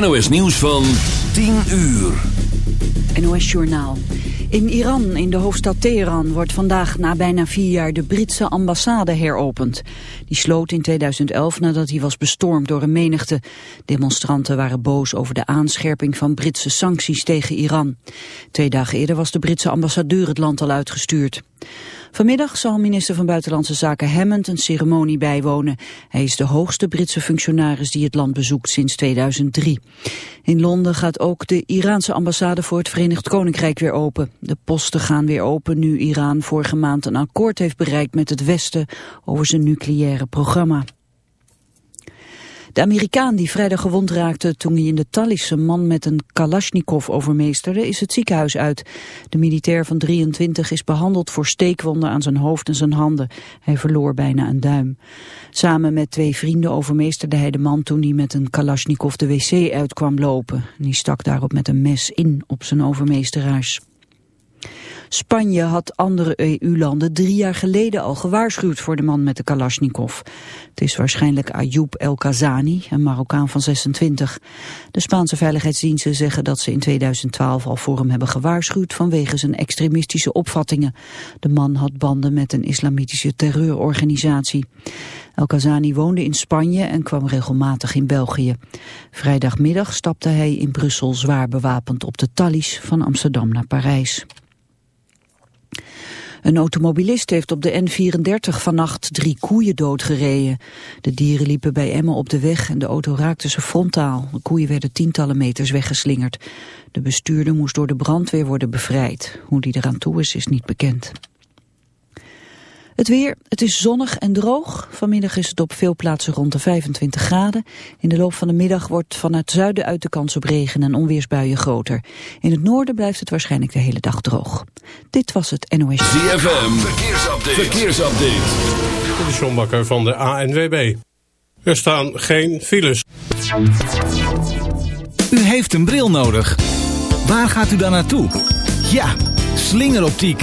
NOS nieuws van 10 uur. NOS Journaal. In Iran, in de hoofdstad Teheran, wordt vandaag na bijna vier jaar de Britse ambassade heropend. Die sloot in 2011 nadat hij was bestormd door een menigte. Demonstranten waren boos over de aanscherping van Britse sancties tegen Iran. Twee dagen eerder was de Britse ambassadeur het land al uitgestuurd. Vanmiddag zal minister van Buitenlandse Zaken Hammond een ceremonie bijwonen. Hij is de hoogste Britse functionaris die het land bezoekt sinds 2003. In Londen gaat ook de Iraanse ambassade voor het Verenigd Koninkrijk weer open. De posten gaan weer open nu Iran vorige maand een akkoord heeft bereikt met het Westen over zijn nucleaire programma. De Amerikaan die vrijdag gewond raakte toen hij in de Tallis een man met een Kalashnikov overmeesterde is het ziekenhuis uit. De militair van 23 is behandeld voor steekwonden aan zijn hoofd en zijn handen. Hij verloor bijna een duim. Samen met twee vrienden overmeesterde hij de man toen hij met een Kalashnikov de wc uitkwam lopen. Die stak daarop met een mes in op zijn overmeesteraars. Spanje had andere EU-landen drie jaar geleden al gewaarschuwd voor de man met de Kalashnikov. Het is waarschijnlijk Ayoub El Kazani, een Marokkaan van 26. De Spaanse veiligheidsdiensten zeggen dat ze in 2012 al voor hem hebben gewaarschuwd vanwege zijn extremistische opvattingen. De man had banden met een islamitische terreurorganisatie. El Kazani woonde in Spanje en kwam regelmatig in België. Vrijdagmiddag stapte hij in Brussel zwaar bewapend op de tallies van Amsterdam naar Parijs. Een automobilist heeft op de N34 vannacht drie koeien doodgereden. De dieren liepen bij Emmen op de weg en de auto raakte ze frontaal. De koeien werden tientallen meters weggeslingerd. De bestuurder moest door de brandweer worden bevrijd. Hoe die eraan toe is, is niet bekend. Het weer, het is zonnig en droog. Vanmiddag is het op veel plaatsen rond de 25 graden. In de loop van de middag wordt vanuit zuiden uit de kans op regen en onweersbuien groter. In het noorden blijft het waarschijnlijk de hele dag droog. Dit was het NOS. ZFM, verkeersupdate. verkeersupdate. De Sjombakker van de ANWB. Er staan geen files. U heeft een bril nodig. Waar gaat u dan naartoe? Ja, slingeroptiek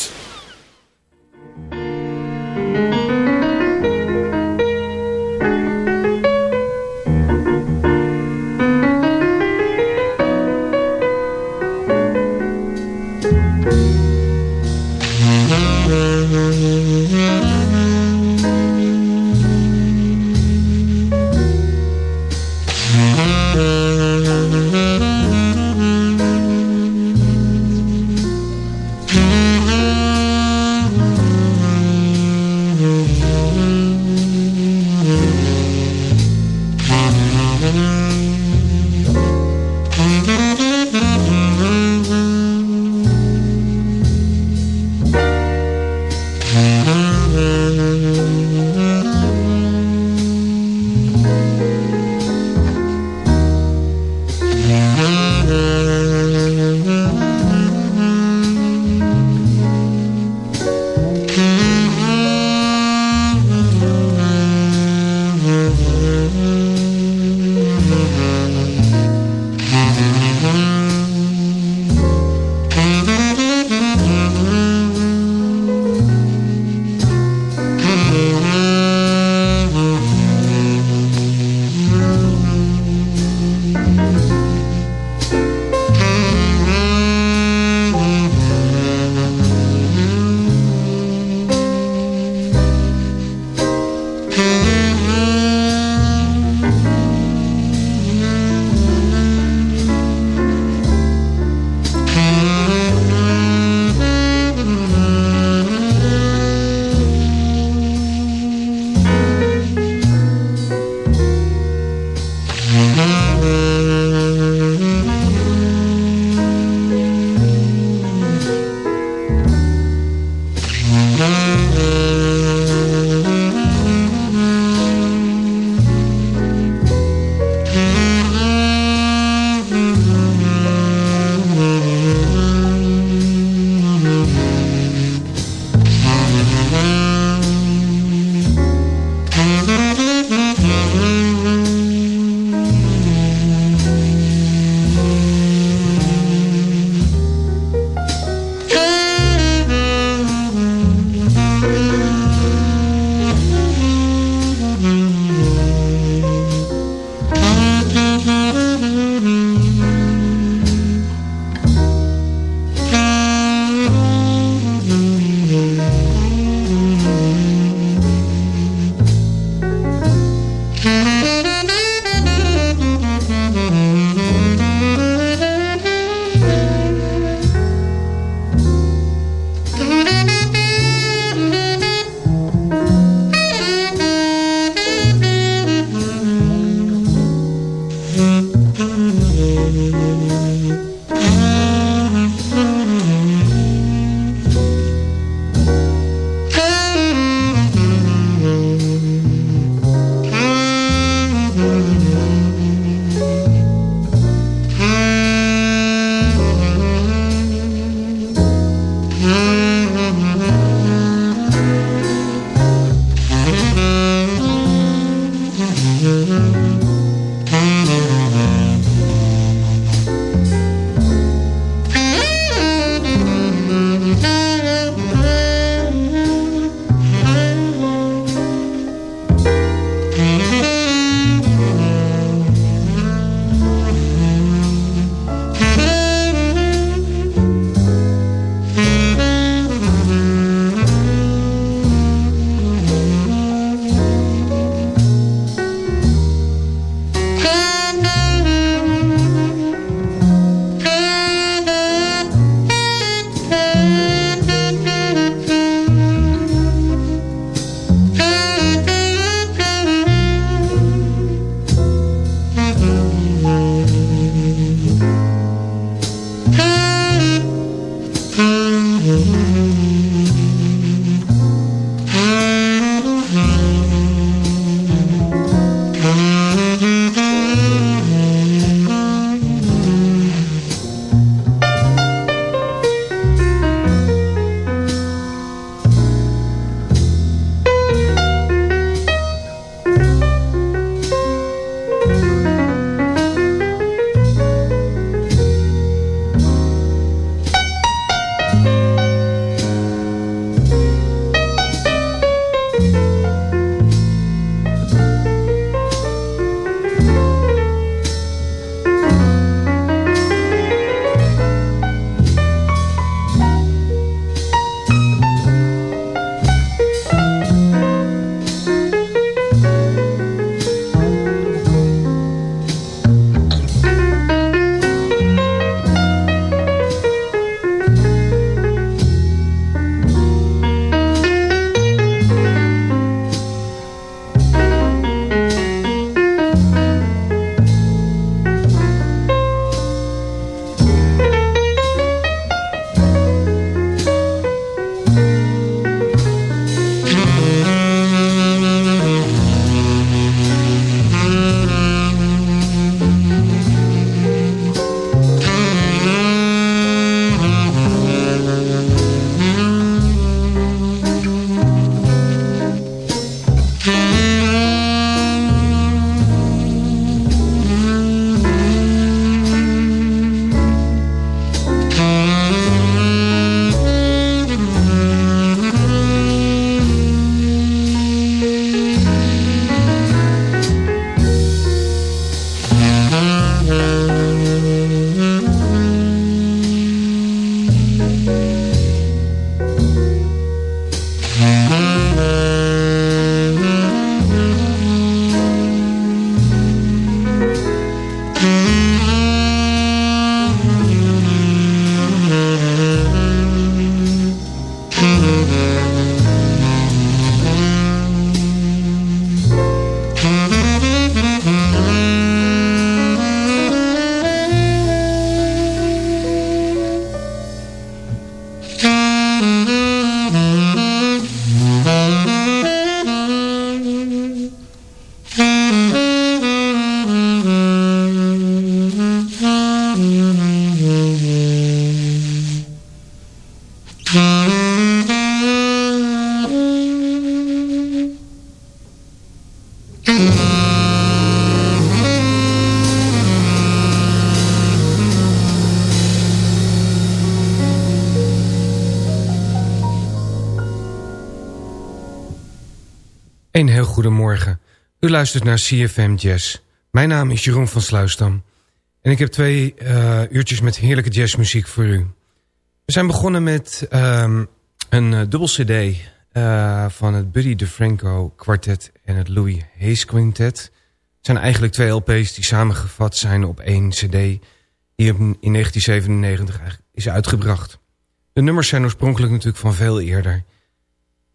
MUZIEK goedemorgen. U luistert naar CFM Jazz. Mijn naam is Jeroen van Sluisdam. En ik heb twee uh, uurtjes met heerlijke jazzmuziek voor u. We zijn begonnen met um, een uh, dubbel cd uh, van het Buddy DeFranco kwartet en het Louis Hayes Quintet. Het zijn eigenlijk twee LP's die samengevat zijn op één cd... die in 1997 eigenlijk is uitgebracht. De nummers zijn oorspronkelijk natuurlijk van veel eerder...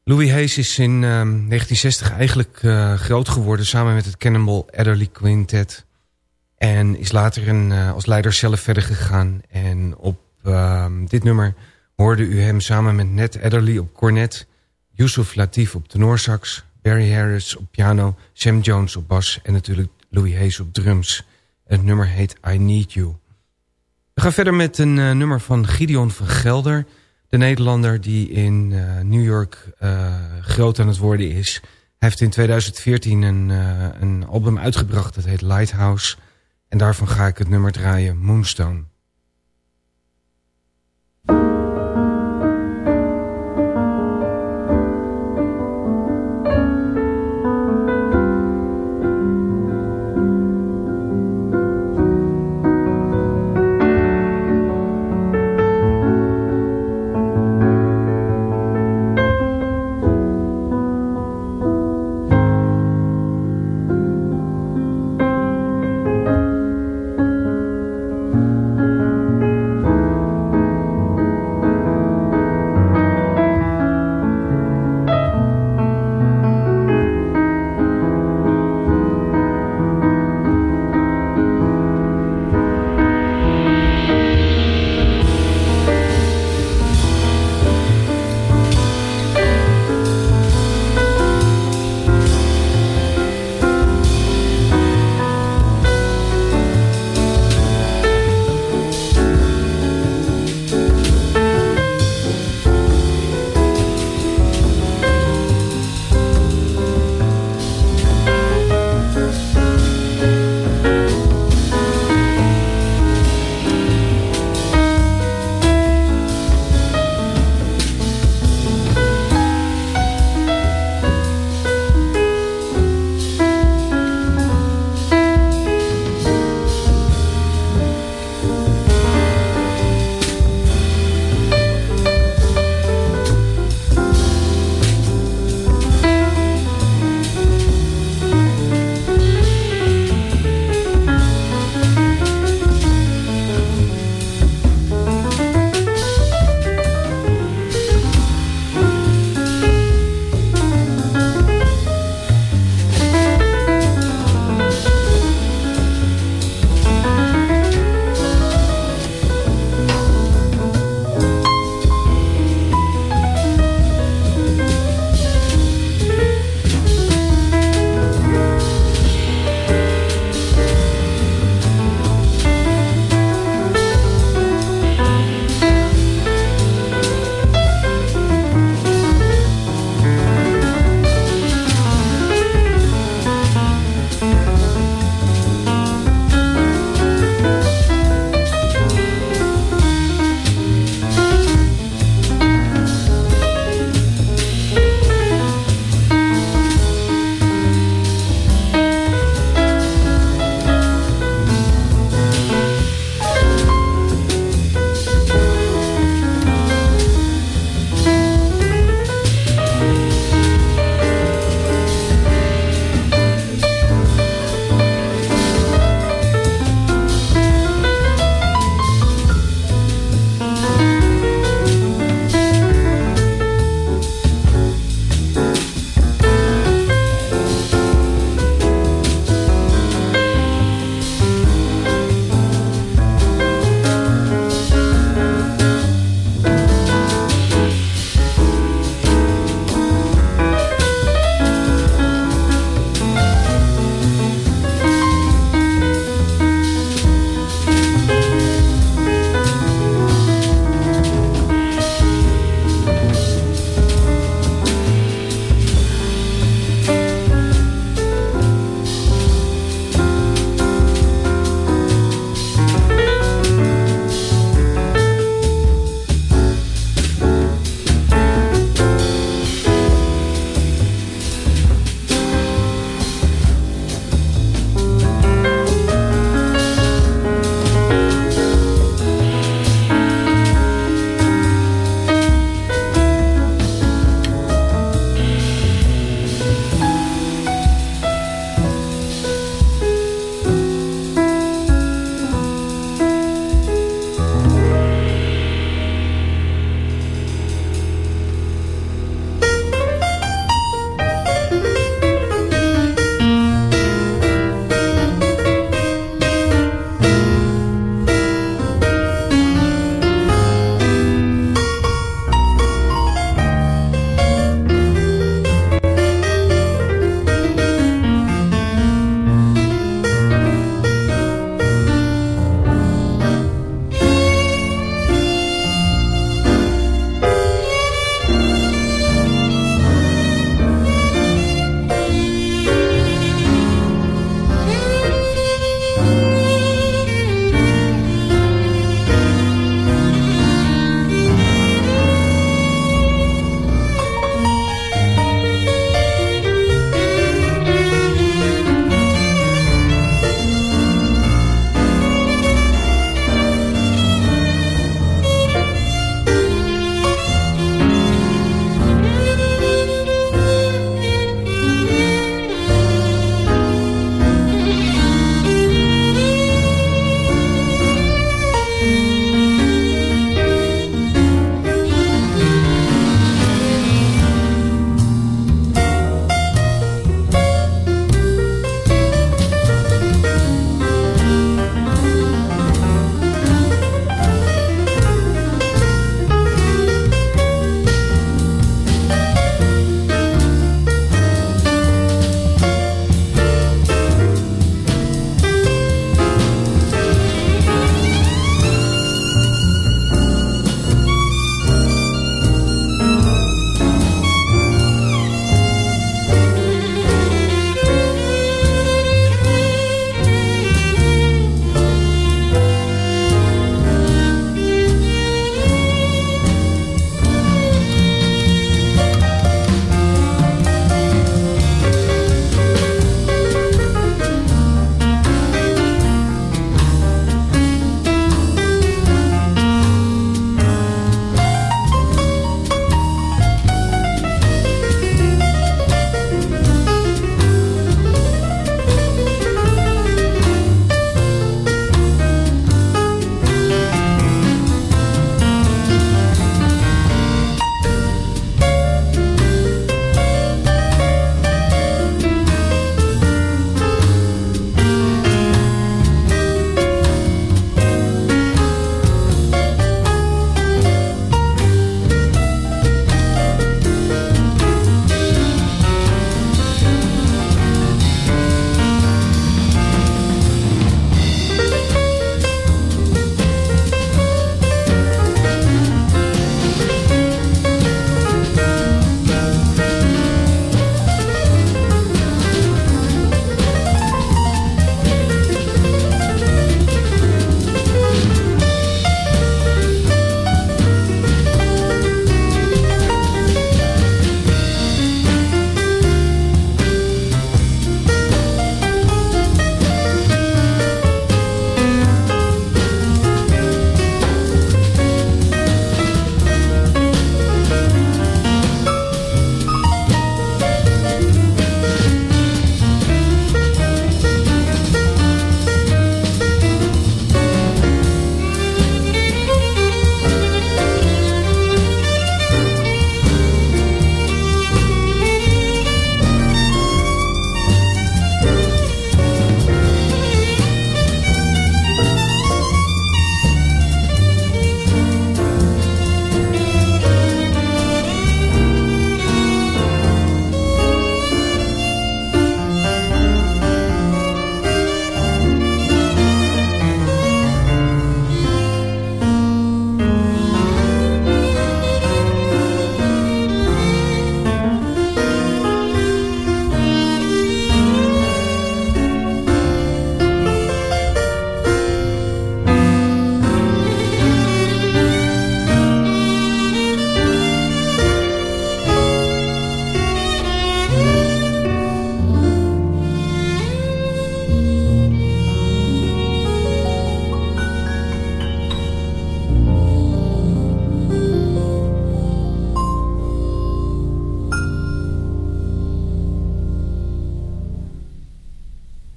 Louis Hayes is in 1960 ehm, eigenlijk uh, groot geworden samen met het Cannonball Adderley Quintet. En is later een, uh, als leider zelf verder gegaan. En op uh, dit nummer hoorde u hem samen met Ned Adderley op cornet... Yusuf Latif op tenorsax, Barry Harris op piano... Sam Jones op bas en natuurlijk Louis Hayes op drums. Het nummer heet I Need You. We gaan verder met een uh, nummer van Gideon van Gelder... De Nederlander die in uh, New York uh, groot aan het worden is. Heeft in 2014 een, uh, een album uitgebracht. Dat heet Lighthouse. En daarvan ga ik het nummer draaien. Moonstone.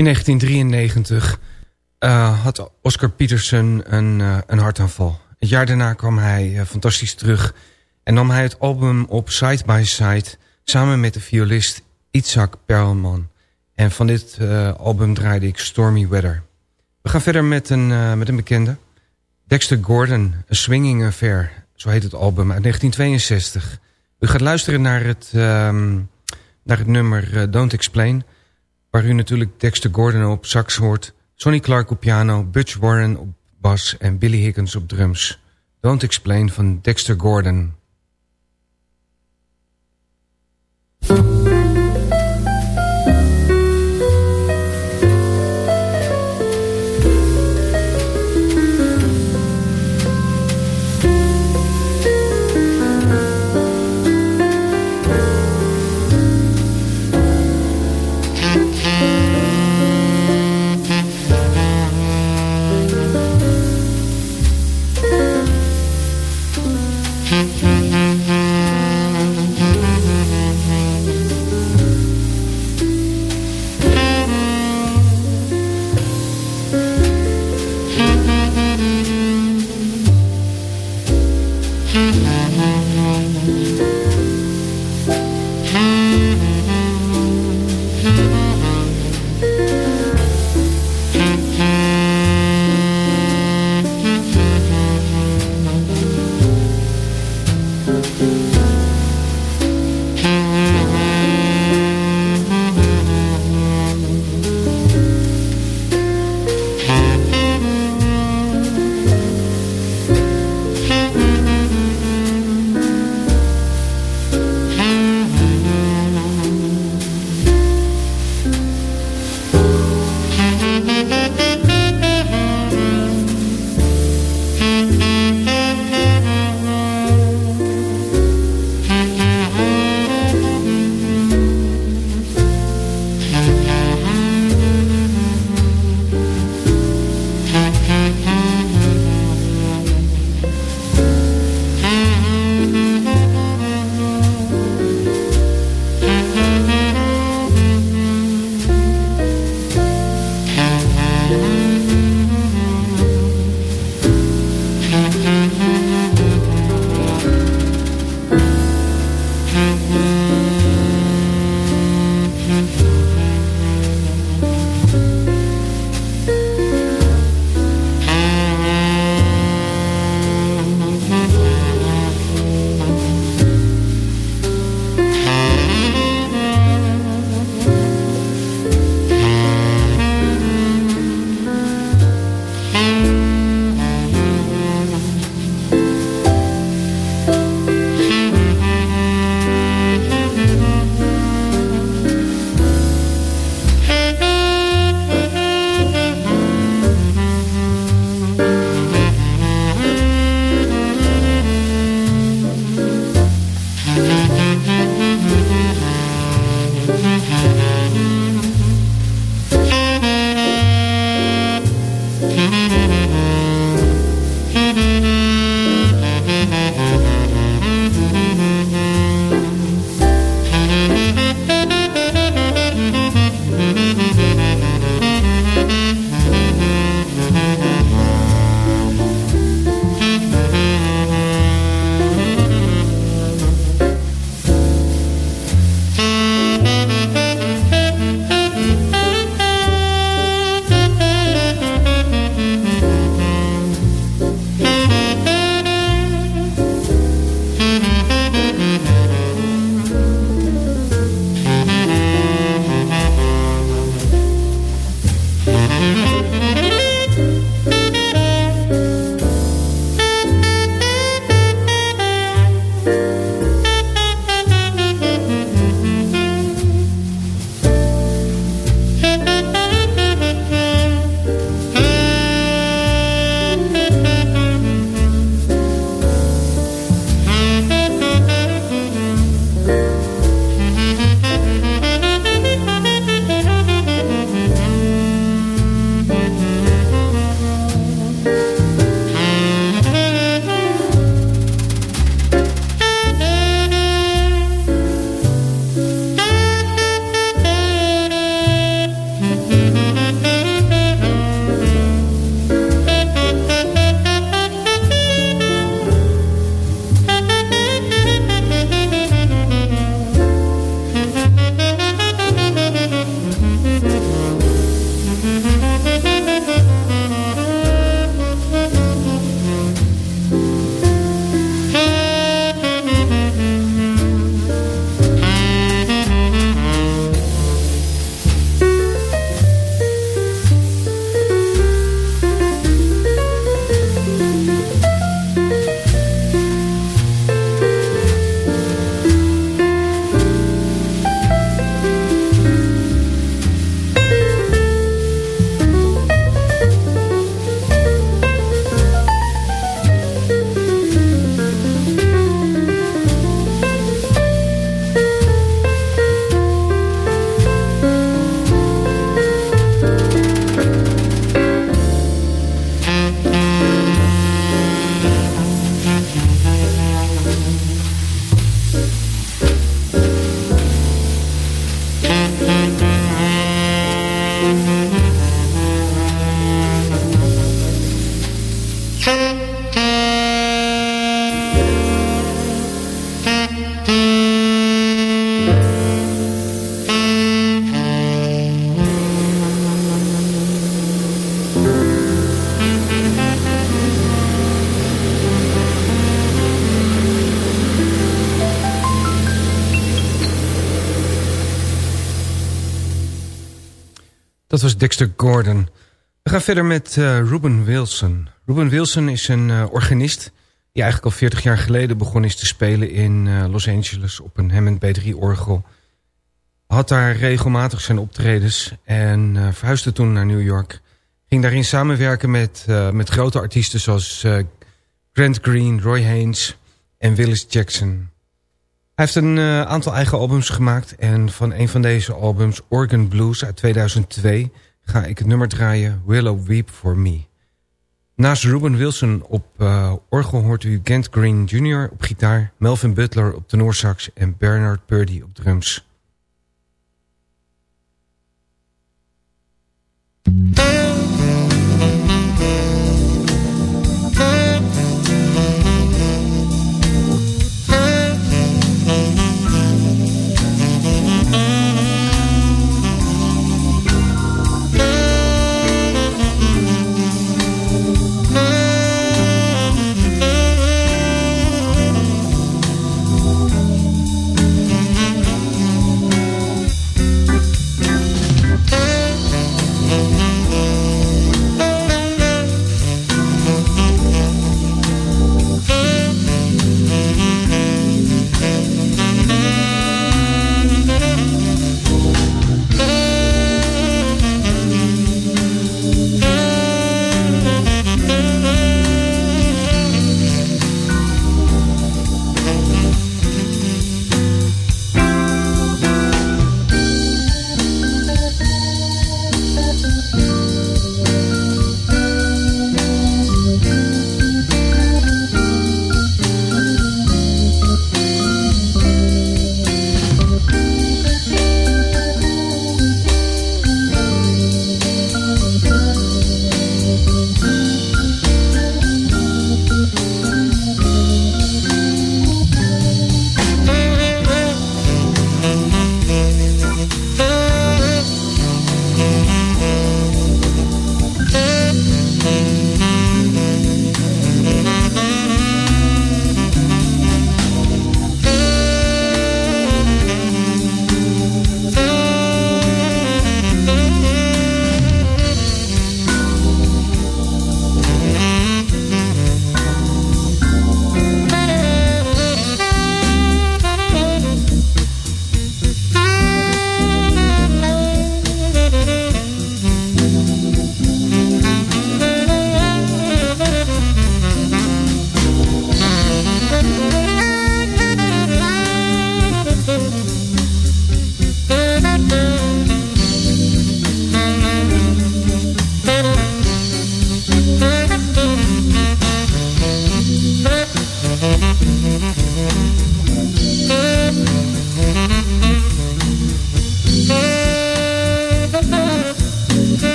In 1993 uh, had Oscar Peterson een, uh, een hartaanval. Het jaar daarna kwam hij uh, fantastisch terug... en nam hij het album op Side by Side... samen met de violist Itzhak Perlman. En van dit album draaide ik Stormy Weather. We gaan verder met een, met een bekende. Dexter Gordon, A Swinging Affair. Zo heet het album uit 1962. U gaat luisteren naar het, um, naar het nummer Don't Explain... waar u natuurlijk Dexter Gordon op sax hoort... Sonny Clark op piano, Butch Warren op bas en Billy Higgins op drums. Don't Explain van Dexter Gordon. Dat was Dexter Gordon. We gaan verder met uh, Ruben Wilson. Ruben Wilson is een uh, organist die eigenlijk al 40 jaar geleden begon is te spelen in uh, Los Angeles op een Hammond B3-orgel. Had daar regelmatig zijn optredens en verhuisde toen naar New York. Ging daarin samenwerken met, met grote artiesten zoals Grant Green, Roy Haynes en Willis Jackson. Heeft een uh, aantal eigen albums gemaakt. En van een van deze albums, Organ Blues uit 2002... ga ik het nummer draaien Willow Weep For Me. Naast Ruben Wilson op uh, orgel hoort u Gant Green Jr. op gitaar... Melvin Butler op tenorsax en Bernard Purdy op drums.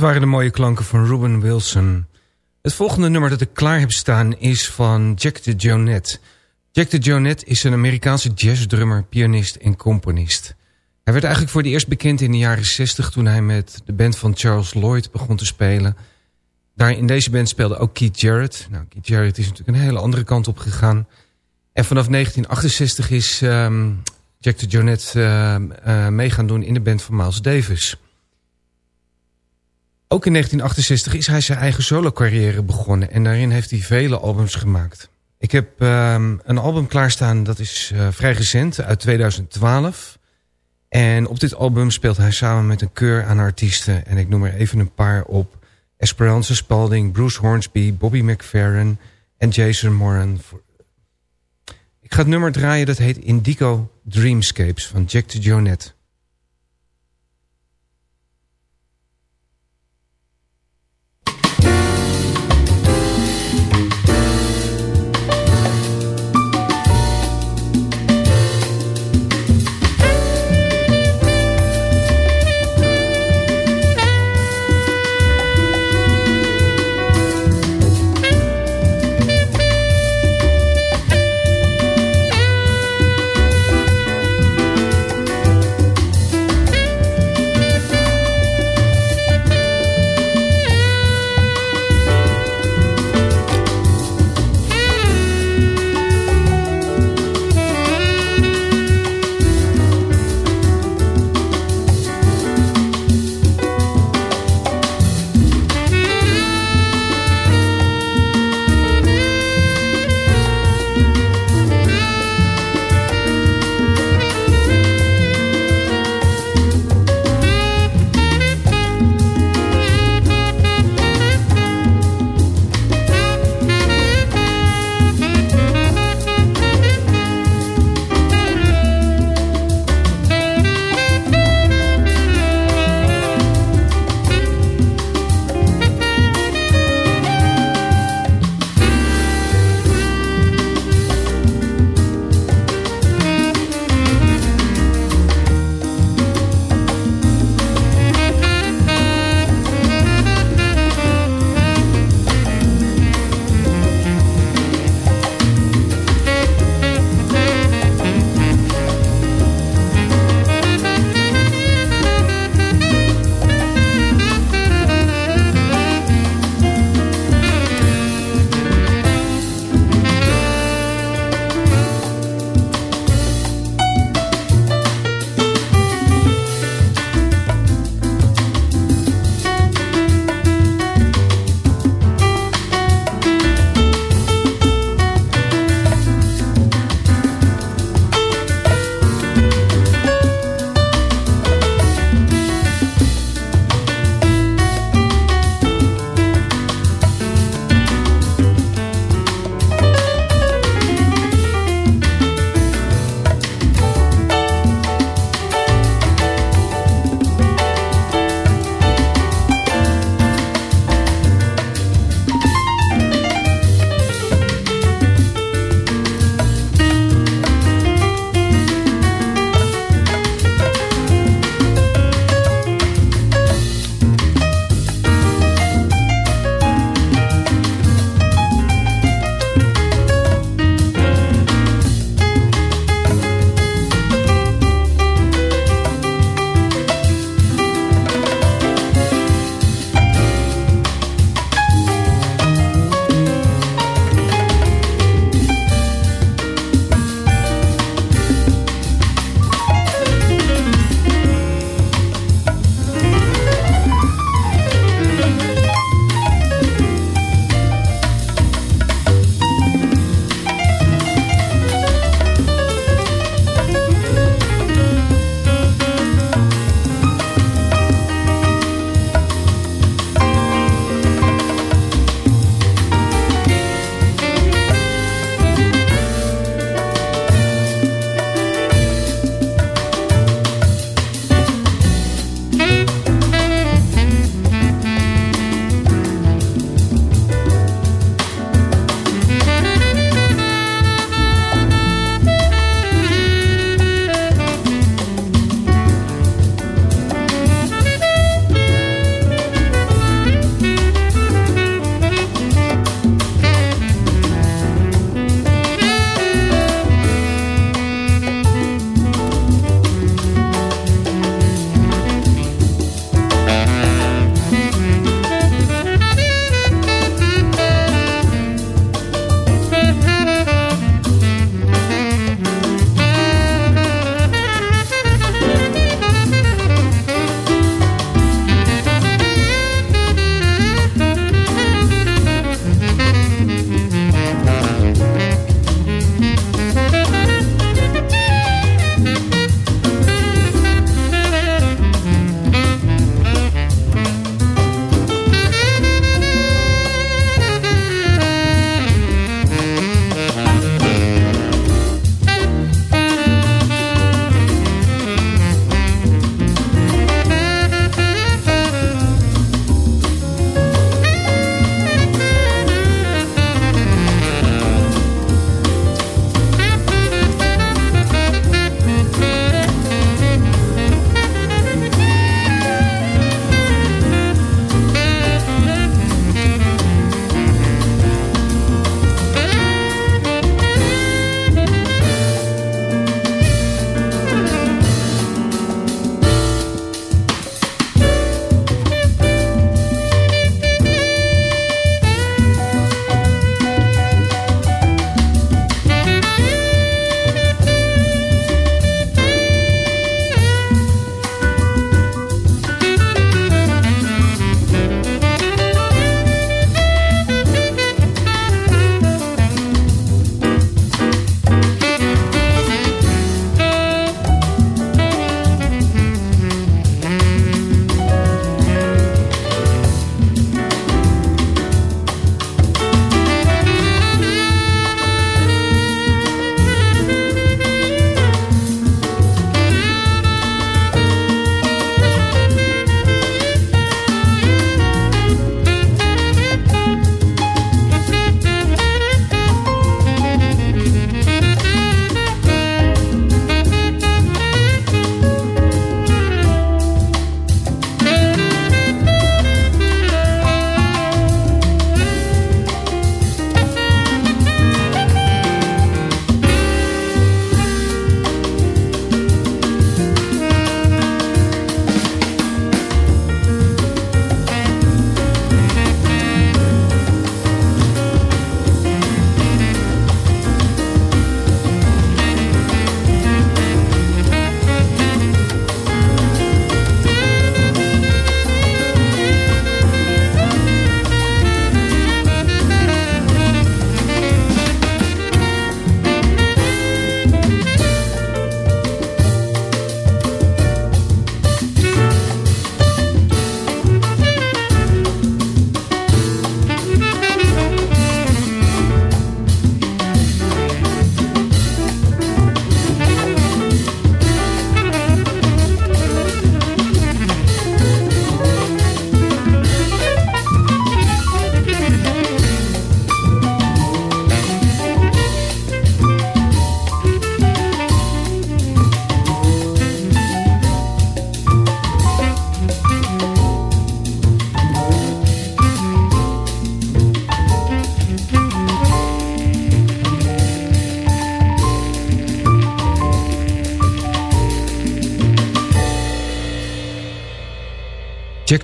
Waren de mooie klanken van Ruben Wilson. Het volgende nummer dat ik klaar heb staan is van Jack de Jonette. Jack de Jonette is een Amerikaanse jazzdrummer, pianist en componist. Hij werd eigenlijk voor het eerst bekend in de jaren 60 toen hij met de band van Charles Lloyd begon te spelen. Daar in deze band speelde ook Keith Jarrett. Nou, Keith Jarrett is natuurlijk een hele andere kant op gegaan. En vanaf 1968 is um, Jack de Jonette uh, uh, mee gaan doen in de band van Miles Davis. Ook in 1968 is hij zijn eigen solo carrière begonnen. En daarin heeft hij vele albums gemaakt. Ik heb um, een album klaarstaan dat is uh, vrij recent, uit 2012. En op dit album speelt hij samen met een keur aan artiesten. En ik noem er even een paar op. Esperanza Spalding, Bruce Hornsby, Bobby McFerrin en Jason Moran. Ik ga het nummer draaien, dat heet Indigo Dreamscapes van Jack de Jonette.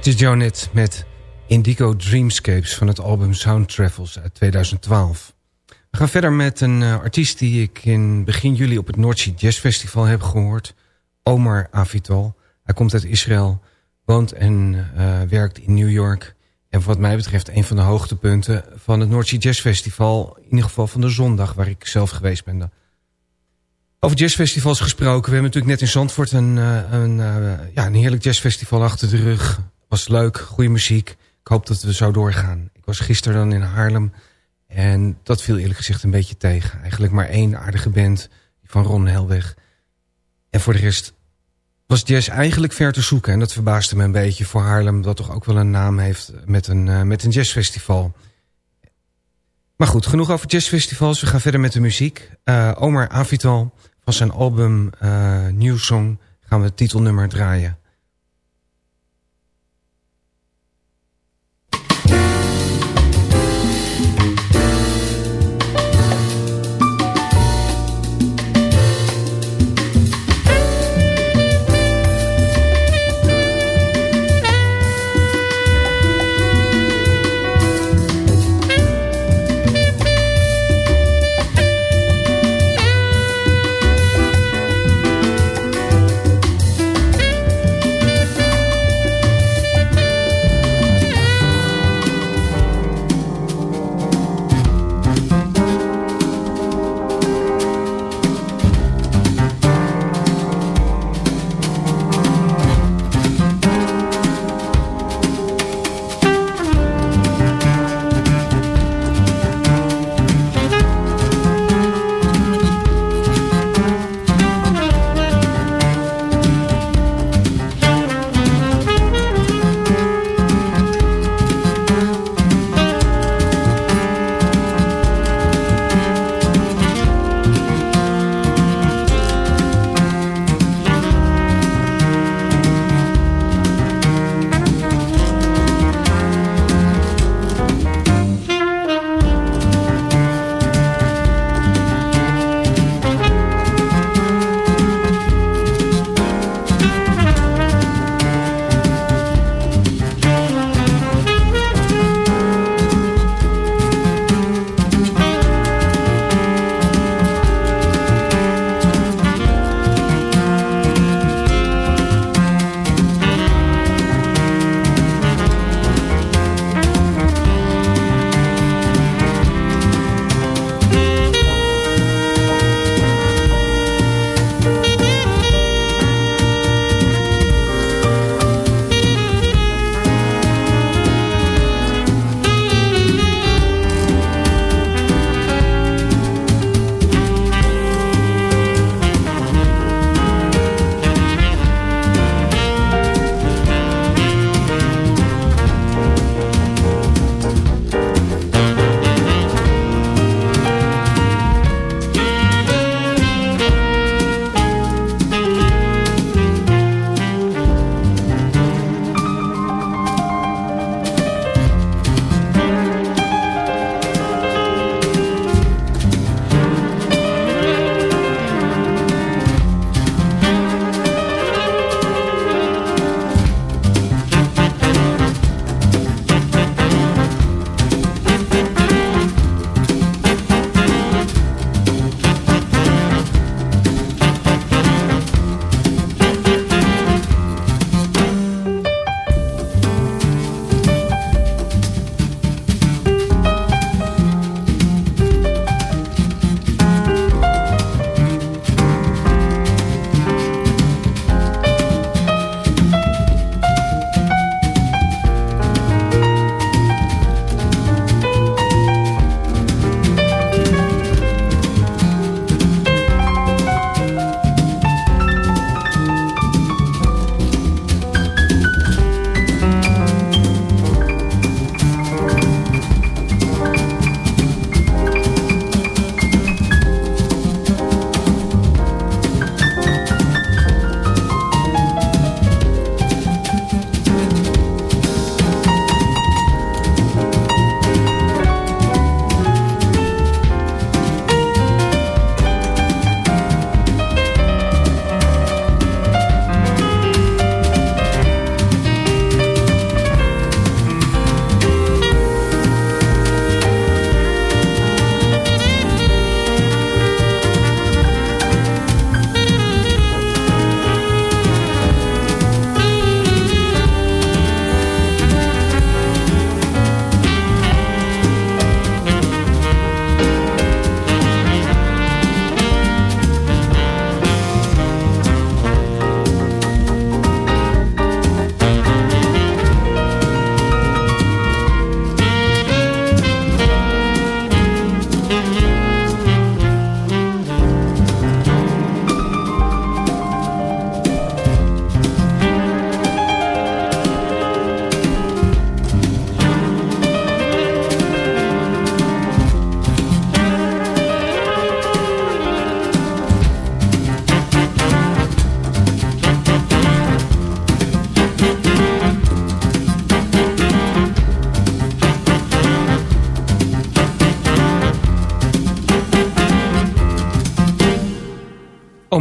De Jonet met Indigo Dreamscapes van het album Sound Travels uit 2012. We gaan verder met een uh, artiest die ik in begin juli op het North Jazz Festival heb gehoord. Omar Avital. Hij komt uit Israël, woont en uh, werkt in New York. En wat mij betreft een van de hoogtepunten van het North Jazz Festival. In ieder geval van de zondag waar ik zelf geweest ben. Over jazzfestivals gesproken. We hebben natuurlijk net in Zandvoort een, uh, een, ja, een heerlijk jazzfestival achter de rug. Was leuk, goede muziek. Ik hoop dat we zo doorgaan. Ik was gisteren dan in Haarlem. En dat viel eerlijk gezegd een beetje tegen. Eigenlijk maar één aardige band van Ron Helweg. En voor de rest was jazz eigenlijk ver te zoeken. En dat verbaasde me een beetje voor Haarlem... dat toch ook wel een naam heeft met een, uh, met een jazzfestival. Maar goed, genoeg over jazzfestivals. We gaan verder met de muziek. Uh, Omar Avital van zijn album uh, Song gaan we het titelnummer draaien.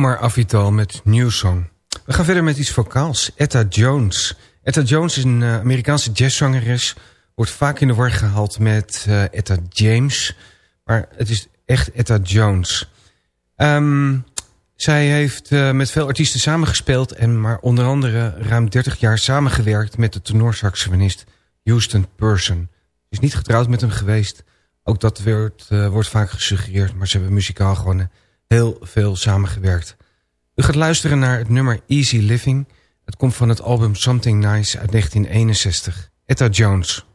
Omar Avital met New Song. We gaan verder met iets vocaals. Etta Jones. Etta Jones is een uh, Amerikaanse jazzzangeres. Wordt vaak in de war gehaald met uh, Etta James. Maar het is echt Etta Jones. Um, zij heeft uh, met veel artiesten samengespeeld... en maar onder andere ruim 30 jaar samengewerkt... met de tenorsaxofonist Houston Person. Is niet getrouwd met hem geweest. Ook dat wordt, wordt vaak gesuggereerd. Maar ze hebben muzikaal gewoon heel veel samengewerkt. U gaat luisteren naar het nummer Easy Living. Het komt van het album Something Nice uit 1961. Etta Jones.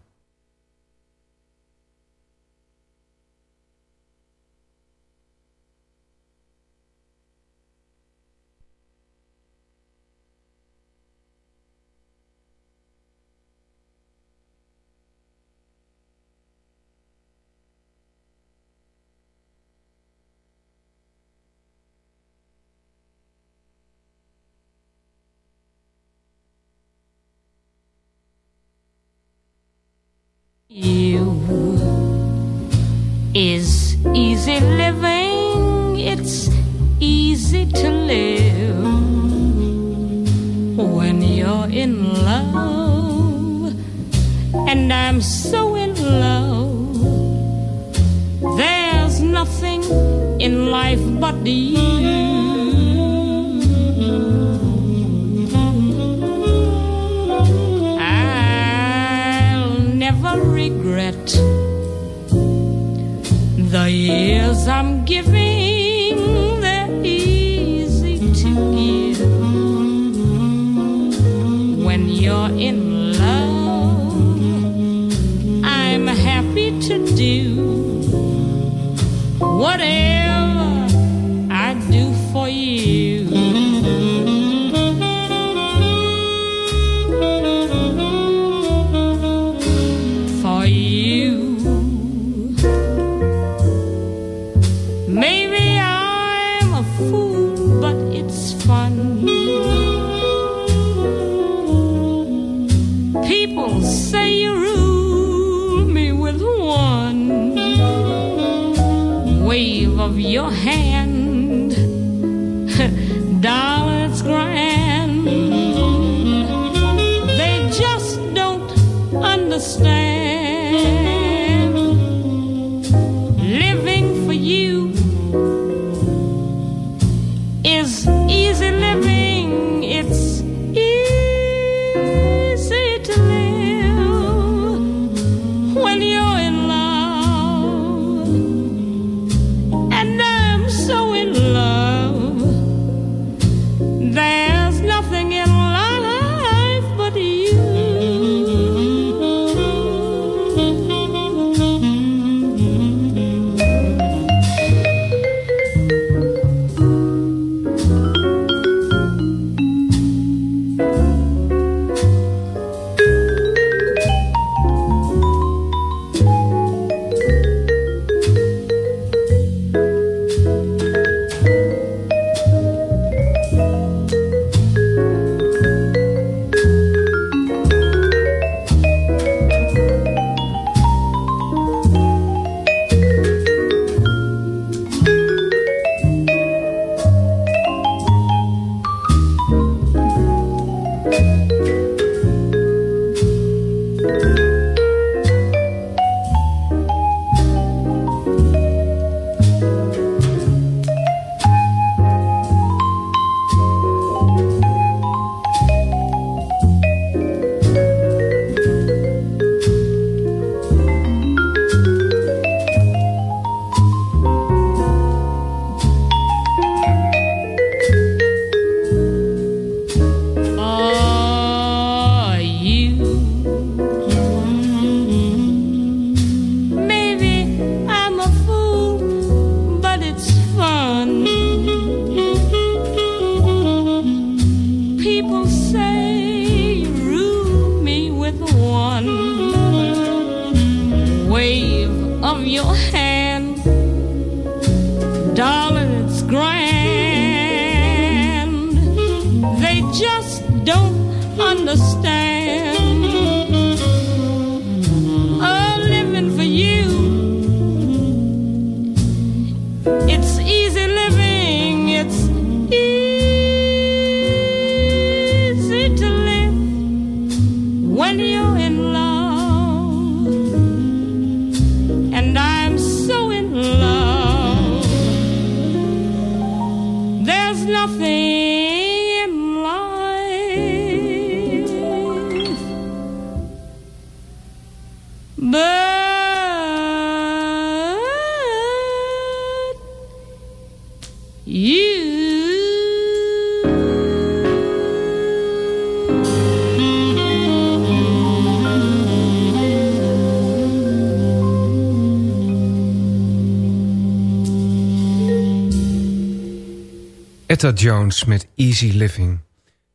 Etta Jones met Easy Living.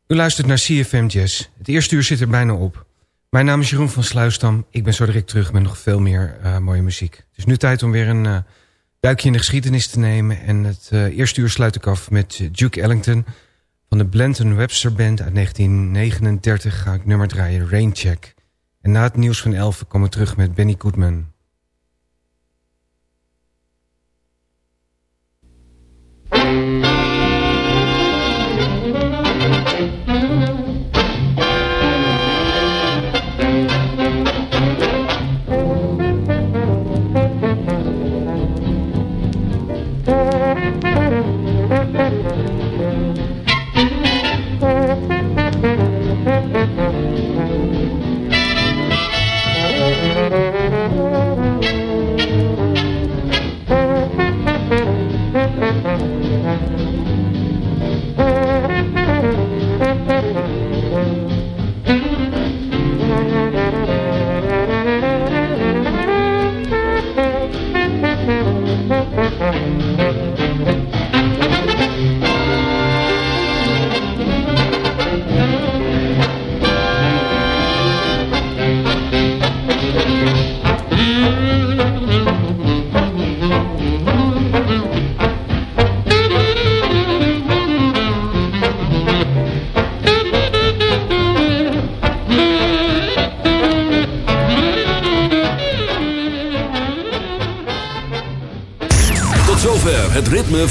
U luistert naar CFM Jazz. Het eerste uur zit er bijna op. Mijn naam is Jeroen van Sluisdam. Ik ben zo direct terug met nog veel meer uh, mooie muziek. Het is nu tijd om weer een uh, duikje in de geschiedenis te nemen. En het uh, eerste uur sluit ik af met Duke Ellington... van de Blanton Webster Band uit 1939 ga ik nummer draaien, Raincheck. En na het nieuws van 11 komen we terug met Benny Goodman.